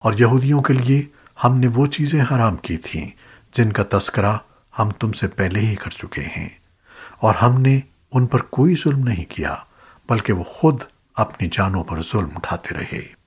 اور یہودیوں کے لیے ہم نے وہ چیزیں حرام کی تھیں جن کا تذکرہ ہم تم سے پہلے ہی کر چکے ہیں۔ اور ہم نے ان پر کوئی ظلم نہیں کیا، بلکہ وہ خود اپنی جانوں پر ظلم اٹھاتے رہے۔